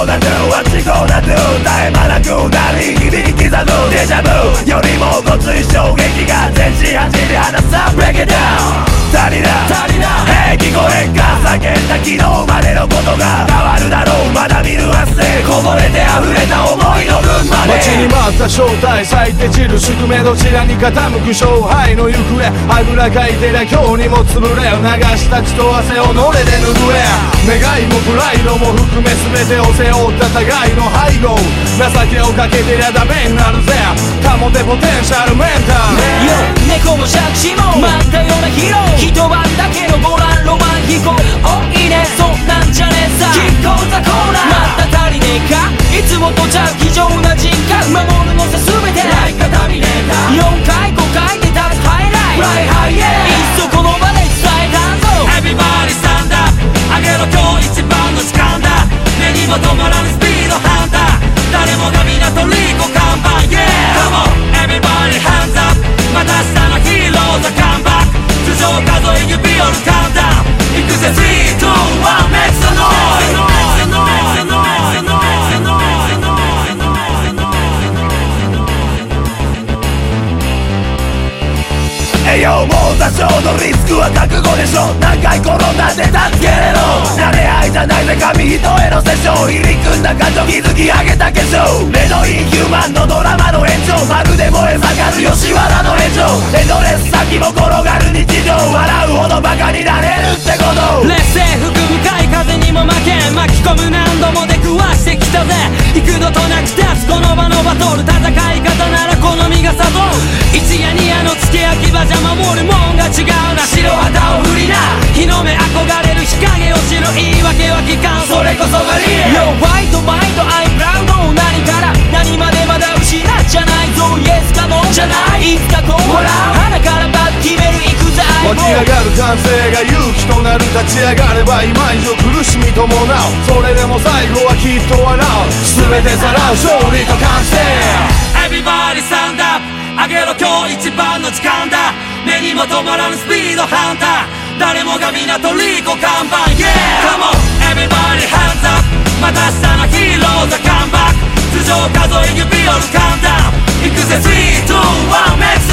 gonna do what you gonna do 絶え間なく鳴り響き刻むデジャブ。よりもごつい衝撃が全身走り離さ Break it down 足りない。叫んだ昨日までのことが変わるだろう。まだ見ぬ明日こぼれて溢れた思いの分まで。待ちに待った正体咲いて散る宿命どちらに傾く勝敗の行方。あぐらかいてりゃ今日にも潰れ。流した血と汗をのれで拭え。願いもプライドも含め全てを背負った互いの背後情けをかけてりゃダメになるぜ。保てポテンシャルメンタル。よ猫も借子もゃう非常な人格。守るのさ全て。ライカタミネーター4回5回で立つハイライトライハイエーいっそこの場栄養も多少のリスクは覚悟でしょ。何回転んだって助けれろ。慣れ合いじゃないぜ紙一重のセッション。入り組んだ感情築き上げた化粧。レドインヒューマンのドラマの延長まるで燃え盛る吉原の炎上。エドレス先も転がる日常。笑うほどバカになれるってこと。劣勢吹く向かい風にも負け巻き込む何度も出くわしてきたぜ。幾度となく立つこの場のバトル。戦い方なら好みがさぞ一夜二夜の付け焼き場じゃ守るもんが違うな。白旗を振りな日の目憧れる日陰を知る言い訳は聞かん。それこそがリレー Yo バイトバイト I'm proud 何から何までまだ失っちゃないぞ。Yes か No じゃない。いつかこう笑う鼻からバッ決める行くぜ。湧き上がる歓声が勇気となる立ち上がれば今以上苦しみ伴うそれでも最後はきっと笑う。全てさらう勝利と完成 Everybody up 上げろ今日一番の時間だ。目にも止まらぬスピードハンター。誰もが皆とリコ看板 Yeah! Come on everybody hands up. また明日のヒーローザカンバック。頭上数え指折るカウンター行くぜ3、2、1 Make